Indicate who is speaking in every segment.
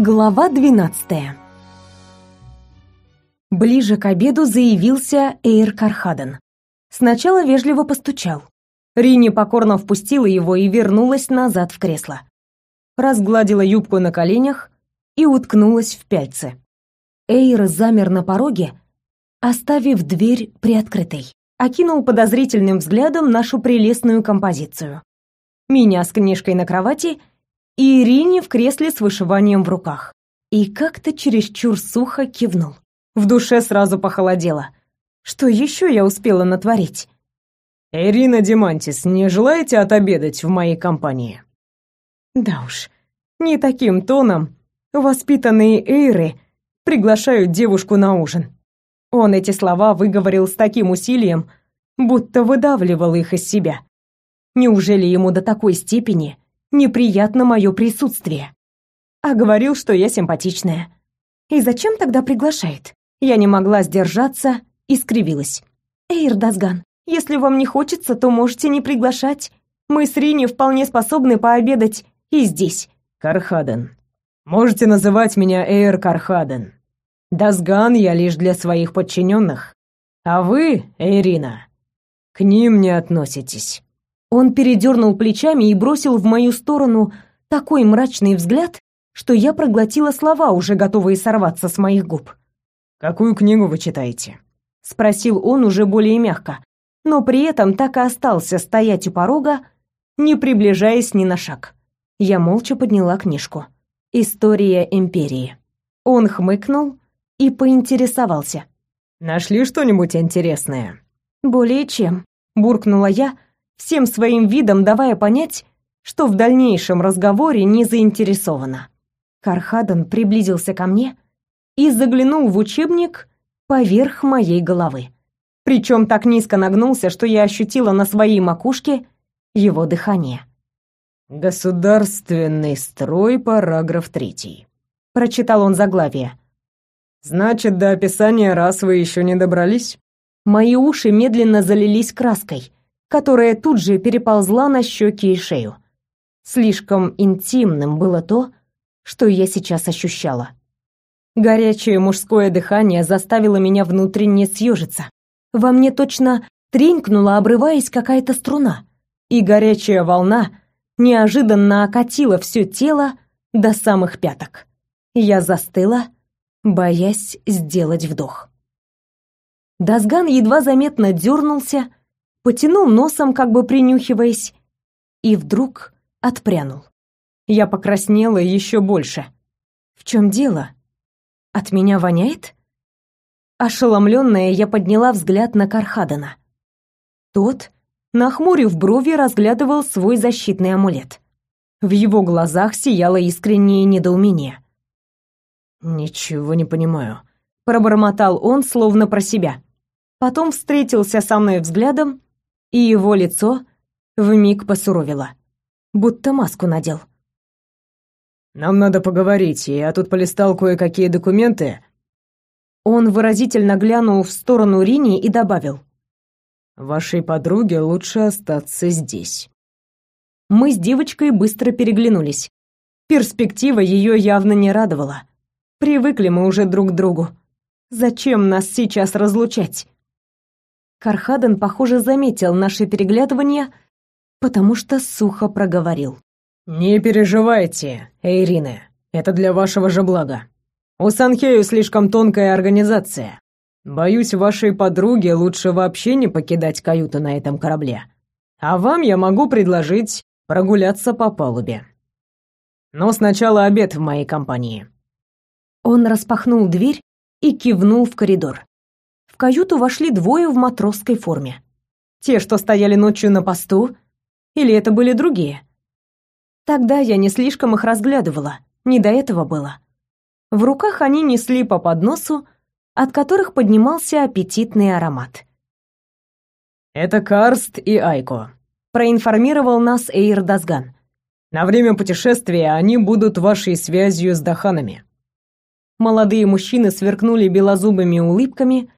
Speaker 1: Глава 12. Ближе к обеду заявился Эйр Кархаден. Сначала вежливо постучал. Рини покорно впустила его и вернулась назад в кресло. Разгладила юбку на коленях и уткнулась в пяльцы. Эйр замер на пороге, оставив дверь приоткрытой. Окинул подозрительным взглядом нашу прелестную композицию. Меня с книжкой на кровати и Ирине в кресле с вышиванием в руках. И как-то чересчур сухо кивнул. В душе сразу похолодело. Что еще я успела натворить?
Speaker 2: «Ирина Демантис, не желаете отобедать в моей компании?»
Speaker 1: Да уж, не таким тоном воспитанные эйры приглашают девушку на ужин. Он эти слова выговорил с таким усилием, будто выдавливал их из себя. Неужели ему до такой степени неприятно мое присутствие. А говорил, что я симпатичная. И зачем тогда приглашает? Я не могла сдержаться и скривилась. «Эйр Дазган, если вам не хочется, то можете не приглашать. Мы с Рини вполне способны пообедать и здесь».
Speaker 2: «Кархаден. Можете называть меня Эйр Кархаден. Дазган я лишь для своих подчиненных. А вы, Эйрина, к ним не относитесь».
Speaker 1: Он передернул плечами и бросил в мою сторону такой мрачный взгляд, что я проглотила слова, уже готовые сорваться с моих губ.
Speaker 2: «Какую книгу вы читаете?»
Speaker 1: — спросил он уже более мягко, но при этом так и остался стоять у порога, не приближаясь ни на шаг. Я молча подняла книжку. «История империи». Он хмыкнул и поинтересовался.
Speaker 2: «Нашли что-нибудь интересное?»
Speaker 1: «Более чем», — буркнула я, — всем своим видом давая понять, что в дальнейшем разговоре не заинтересована. Кархаден приблизился ко мне и заглянул в учебник поверх моей головы. Причем так низко нагнулся, что я ощутила на своей макушке его дыхание.
Speaker 2: «Государственный строй, параграф третий», — прочитал он заглавие. «Значит, до описания рас вы еще не добрались?»
Speaker 1: Мои уши медленно залились краской, которая тут же переползла на щеки и шею. Слишком интимным было то, что я сейчас ощущала. Горячее мужское дыхание заставило меня внутренне съежиться. Во мне точно тренькнула, обрываясь какая-то струна, и горячая волна неожиданно окатила все тело до самых пяток. Я застыла, боясь сделать вдох. Дазган едва заметно дернулся, потянул носом, как бы принюхиваясь, и вдруг отпрянул. Я покраснела еще больше. В чем дело? От меня воняет? Ошеломленная, я подняла взгляд на Кархадана. Тот, нахмурив брови, разглядывал свой защитный амулет. В его глазах сияло искреннее недоумение.
Speaker 2: «Ничего не понимаю», —
Speaker 1: пробормотал он, словно про себя. Потом встретился со мной взглядом и его лицо вмиг посуровило, будто маску надел.
Speaker 2: «Нам надо поговорить, я тут полистал кое-какие документы».
Speaker 1: Он выразительно глянул в сторону Рини и добавил.
Speaker 2: «Вашей подруге лучше остаться здесь».
Speaker 1: Мы с девочкой быстро переглянулись. Перспектива ее явно не радовала. Привыкли мы уже друг к другу. Зачем нас сейчас разлучать? Кархаден, похоже, заметил наше переглядывание, потому что сухо проговорил.
Speaker 2: «Не переживайте, Эйрина, это для вашего же блага. У Санхею слишком тонкая организация. Боюсь, вашей подруге лучше вообще не покидать каюту на этом корабле. А вам я могу предложить прогуляться по палубе. Но сначала обед в моей компании».
Speaker 1: Он распахнул дверь и кивнул в коридор каюту вошли двое в матросской форме. Те, что стояли ночью на посту, или это были другие? Тогда я не слишком их разглядывала, не до этого было. В руках они несли по подносу, от которых поднимался аппетитный аромат.
Speaker 2: «Это Карст и Айко», —
Speaker 1: проинформировал нас Эйр Дазган.
Speaker 2: «На время путешествия они будут вашей связью с Даханами».
Speaker 1: Молодые мужчины сверкнули белозубыми улыбками,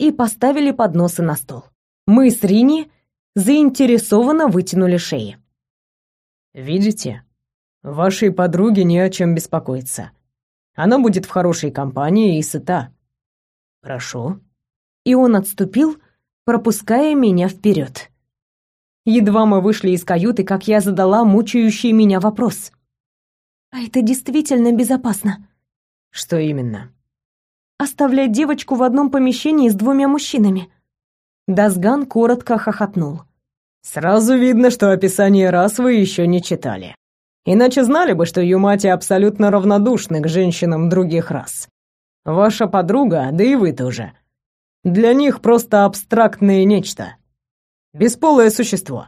Speaker 1: и поставили подносы на стол. Мы с Рини заинтересованно вытянули шеи.
Speaker 2: «Видите? Вашей подруге не о чем беспокоиться. Она будет в хорошей компании и сыта. Прошу.
Speaker 1: И он отступил, пропуская меня вперед. Едва мы вышли из каюты, как я задала мучающий меня вопрос. «А это действительно безопасно?»
Speaker 2: «Что именно?»
Speaker 1: «Оставлять девочку в одном помещении с двумя мужчинами». Дазган коротко хохотнул.
Speaker 2: «Сразу видно, что описание рас вы еще не читали. Иначе знали бы, что Юмати абсолютно равнодушны к женщинам других рас. Ваша подруга, да и вы тоже. Для них просто абстрактное нечто. Бесполое существо.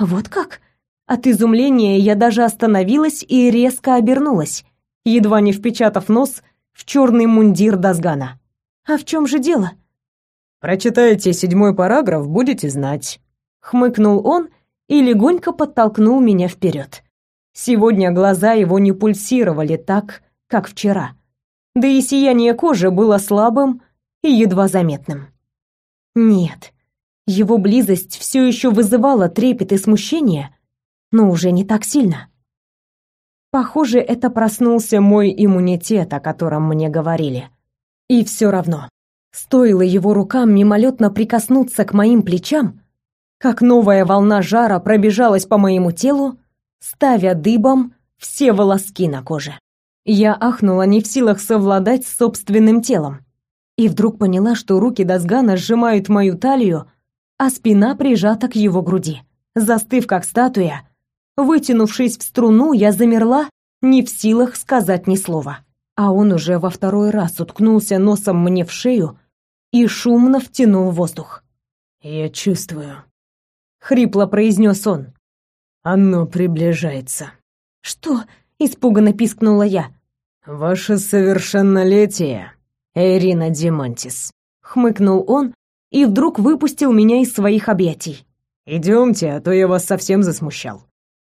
Speaker 1: Вот как? От изумления я даже остановилась и резко обернулась, едва не впечатав нос в черный мундир Дазгана. А в чем же дело?
Speaker 2: Прочитаете седьмой параграф, будете знать.
Speaker 1: Хмыкнул он и легонько подтолкнул меня вперед. Сегодня глаза его не пульсировали так, как вчера. Да и сияние кожи было слабым и едва заметным. Нет, его близость все еще вызывала трепет и смущение, но уже не так сильно. Похоже, это проснулся мой иммунитет, о котором мне говорили. И все равно, стоило его рукам мимолетно прикоснуться к моим плечам, как новая волна жара пробежалась по моему телу, ставя дыбом все волоски на коже. Я ахнула, не в силах совладать с собственным телом. И вдруг поняла, что руки Дазгана сжимают мою талию, а спина прижата к его груди. Застыв как статуя, вытянувшись в струну, я замерла, не в силах сказать ни слова. А он уже во второй раз уткнулся носом мне в шею и шумно втянул воздух.
Speaker 2: «Я чувствую», —
Speaker 1: хрипло произнес он.
Speaker 2: Оно приближается.
Speaker 1: Что? испуганно пискнула я.
Speaker 2: Ваше совершеннолетие, Эрина Димантис.
Speaker 1: Хмыкнул он и вдруг выпустил меня из своих объятий.
Speaker 2: Идемте, а то я вас совсем засмущал.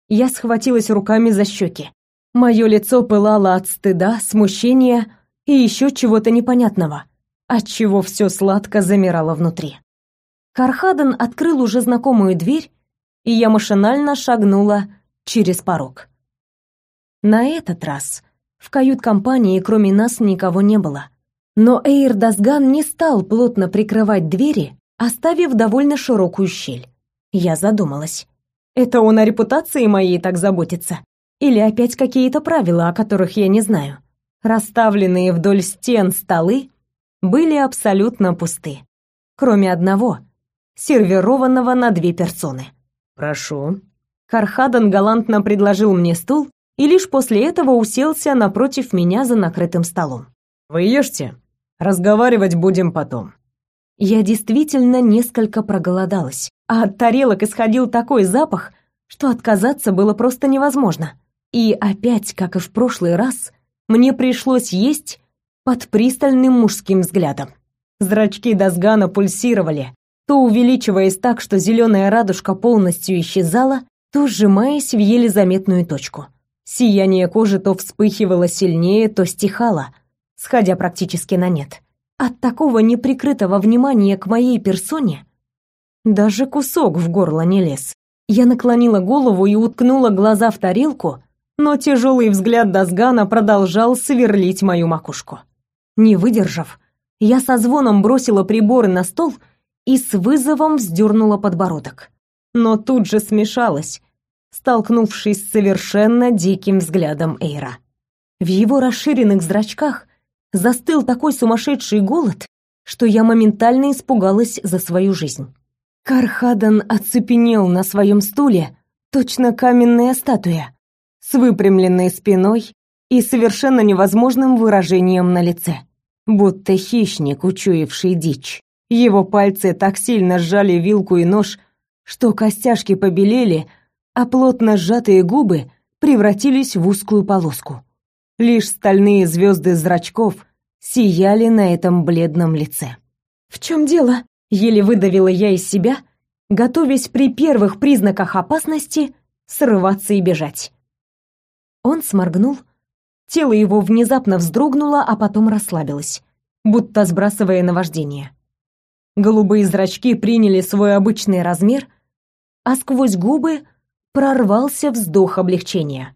Speaker 1: Я схватилась руками за щеки. Мое лицо пылало от стыда, смущения и еще чего-то непонятного, от чего все сладко замирало внутри. Кархадан открыл уже знакомую дверь и я машинально шагнула через порог. На этот раз в кают-компании кроме нас никого не было. Но Эйр Дасган не стал плотно прикрывать двери, оставив довольно широкую щель. Я задумалась. Это он о репутации моей так заботится? Или опять какие-то правила, о которых я не знаю? Расставленные вдоль стен столы были абсолютно пусты. Кроме одного, сервированного на две персоны.
Speaker 2: «Прошу».
Speaker 1: Кархадан галантно предложил мне стул и лишь после этого уселся напротив меня за накрытым столом.
Speaker 2: «Вы ешьте. Разговаривать будем потом».
Speaker 1: Я действительно несколько проголодалась, а от тарелок исходил такой запах, что отказаться было просто невозможно. И опять, как и в прошлый раз, мне пришлось есть под пристальным мужским взглядом. Зрачки Дазгана пульсировали, то увеличиваясь так, что зеленая радужка полностью исчезала, то сжимаясь в еле заметную точку. Сияние кожи то вспыхивало сильнее, то стихало, сходя практически на нет. От такого неприкрытого внимания к моей персоне даже кусок в горло не лез. Я наклонила голову и уткнула глаза в тарелку, но тяжелый взгляд Дазгана продолжал сверлить мою макушку. Не выдержав, я со звоном бросила приборы на стол и с вызовом вздернула подбородок. Но тут же смешалась, столкнувшись с совершенно диким взглядом Эйра. В его расширенных зрачках застыл такой сумасшедший голод, что я моментально испугалась за свою жизнь. Кархадан оцепенел на своем стуле, точно каменная статуя, с выпрямленной спиной и совершенно невозможным выражением на лице, будто хищник, учуявший дичь. Его пальцы так сильно сжали вилку и нож, что костяшки побелели, а плотно сжатые губы превратились в узкую полоску. Лишь стальные звезды зрачков сияли на этом бледном лице. «В чем дело?» — еле выдавила я из себя, готовясь при первых признаках опасности срываться и бежать. Он сморгнул, тело его внезапно вздрогнуло, а потом расслабилось, будто сбрасывая наваждение. Голубые зрачки приняли свой обычный размер, а сквозь губы прорвался вздох облегчения.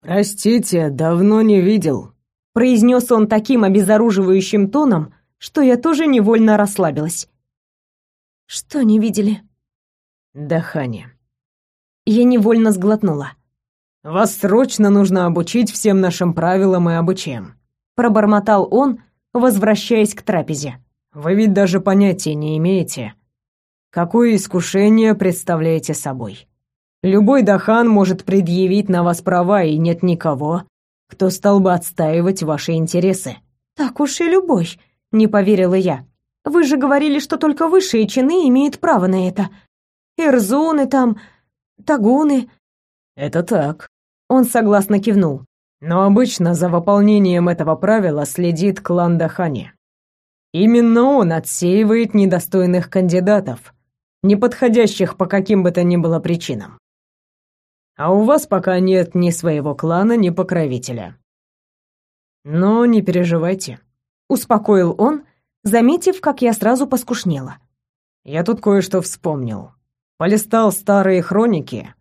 Speaker 2: «Простите, давно не видел», —
Speaker 1: произнес он таким обезоруживающим тоном, что я тоже невольно расслабилась. Что не видели?
Speaker 2: Дахани.
Speaker 1: Я невольно сглотнула.
Speaker 2: Вас срочно нужно обучить всем нашим правилам и обычаям,
Speaker 1: пробормотал он, возвращаясь к трапезе.
Speaker 2: Вы ведь даже понятия не имеете, какое искушение представляете собой. Любой Дахан может предъявить на вас права, и нет никого, кто стал бы отстаивать ваши интересы.
Speaker 1: Так уж и любой, не поверила я. Вы же говорили, что только высшие чины имеют право на это. Эрзоны там, тагуны.
Speaker 2: Это так.
Speaker 1: Он согласно кивнул.
Speaker 2: Но обычно за выполнением этого правила следит клан Дахани. Именно он отсеивает недостойных кандидатов, не подходящих по каким бы то ни было причинам. А у вас пока нет ни своего клана, ни покровителя. Но не переживайте,
Speaker 1: успокоил он, заметив, как я сразу поскушнела.
Speaker 2: Я тут кое-что вспомнил. Полистал старые хроники.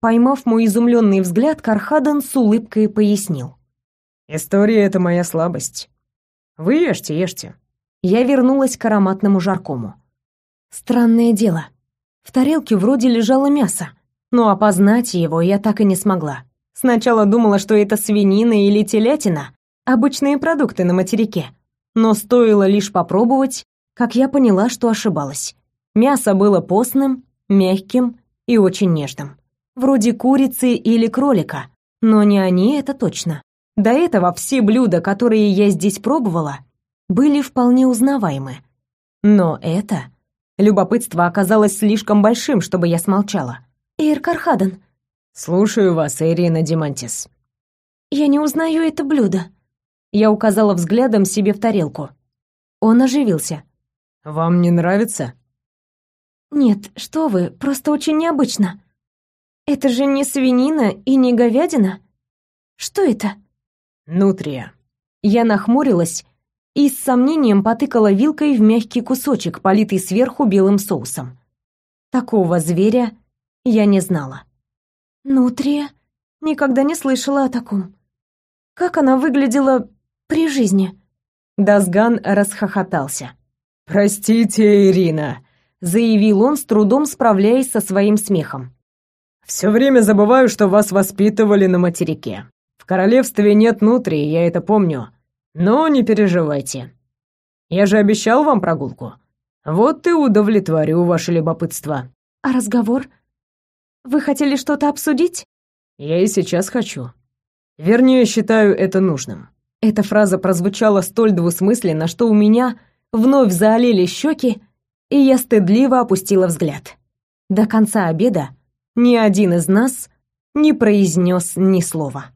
Speaker 1: Поймав мой изумленный взгляд, Кархадан с улыбкой пояснил.
Speaker 2: История — это моя слабость. Вы ешьте, ешьте.
Speaker 1: Я вернулась к ароматному жаркому. Странное дело. В тарелке вроде лежало мясо, но опознать его я так и не смогла. Сначала думала, что это свинина или телятина, обычные продукты на материке. Но стоило лишь попробовать, как я поняла, что ошибалась. Мясо было постным, мягким и очень нежным. Вроде курицы или кролика, но не они это точно. До этого все блюда, которые я здесь пробовала, были вполне узнаваемы. Но это... Любопытство оказалось слишком большим, чтобы я смолчала. «Эйр Кархадан».
Speaker 2: «Слушаю вас, Ирина Демантис».
Speaker 1: «Я не узнаю это блюдо». Я указала взглядом себе в тарелку. Он оживился.
Speaker 2: «Вам не нравится?»
Speaker 1: «Нет, что вы, просто очень необычно. Это же не свинина и не говядина. Что это?»
Speaker 2: «Нутрия».
Speaker 1: Я нахмурилась и с сомнением потыкала вилкой в мягкий кусочек, политый сверху белым соусом. Такого зверя я не знала. Нутрия? Никогда не слышала о таком. Как она выглядела при жизни? Дасган расхохотался.
Speaker 2: «Простите, Ирина», — заявил он, с трудом справляясь со своим смехом. «Все время забываю, что вас воспитывали на материке. В королевстве нет нутрии, я это помню. Но не переживайте. Я же обещал вам прогулку. Вот и удовлетворю ваше любопытство».
Speaker 1: «А разговор?» Вы хотели что-то обсудить?
Speaker 2: Я и сейчас хочу. Вернее, считаю это нужным.
Speaker 1: Эта фраза прозвучала столь двусмысленно, что у меня вновь заолели щеки, и я стыдливо опустила взгляд. До конца обеда ни один из нас не произнес ни слова.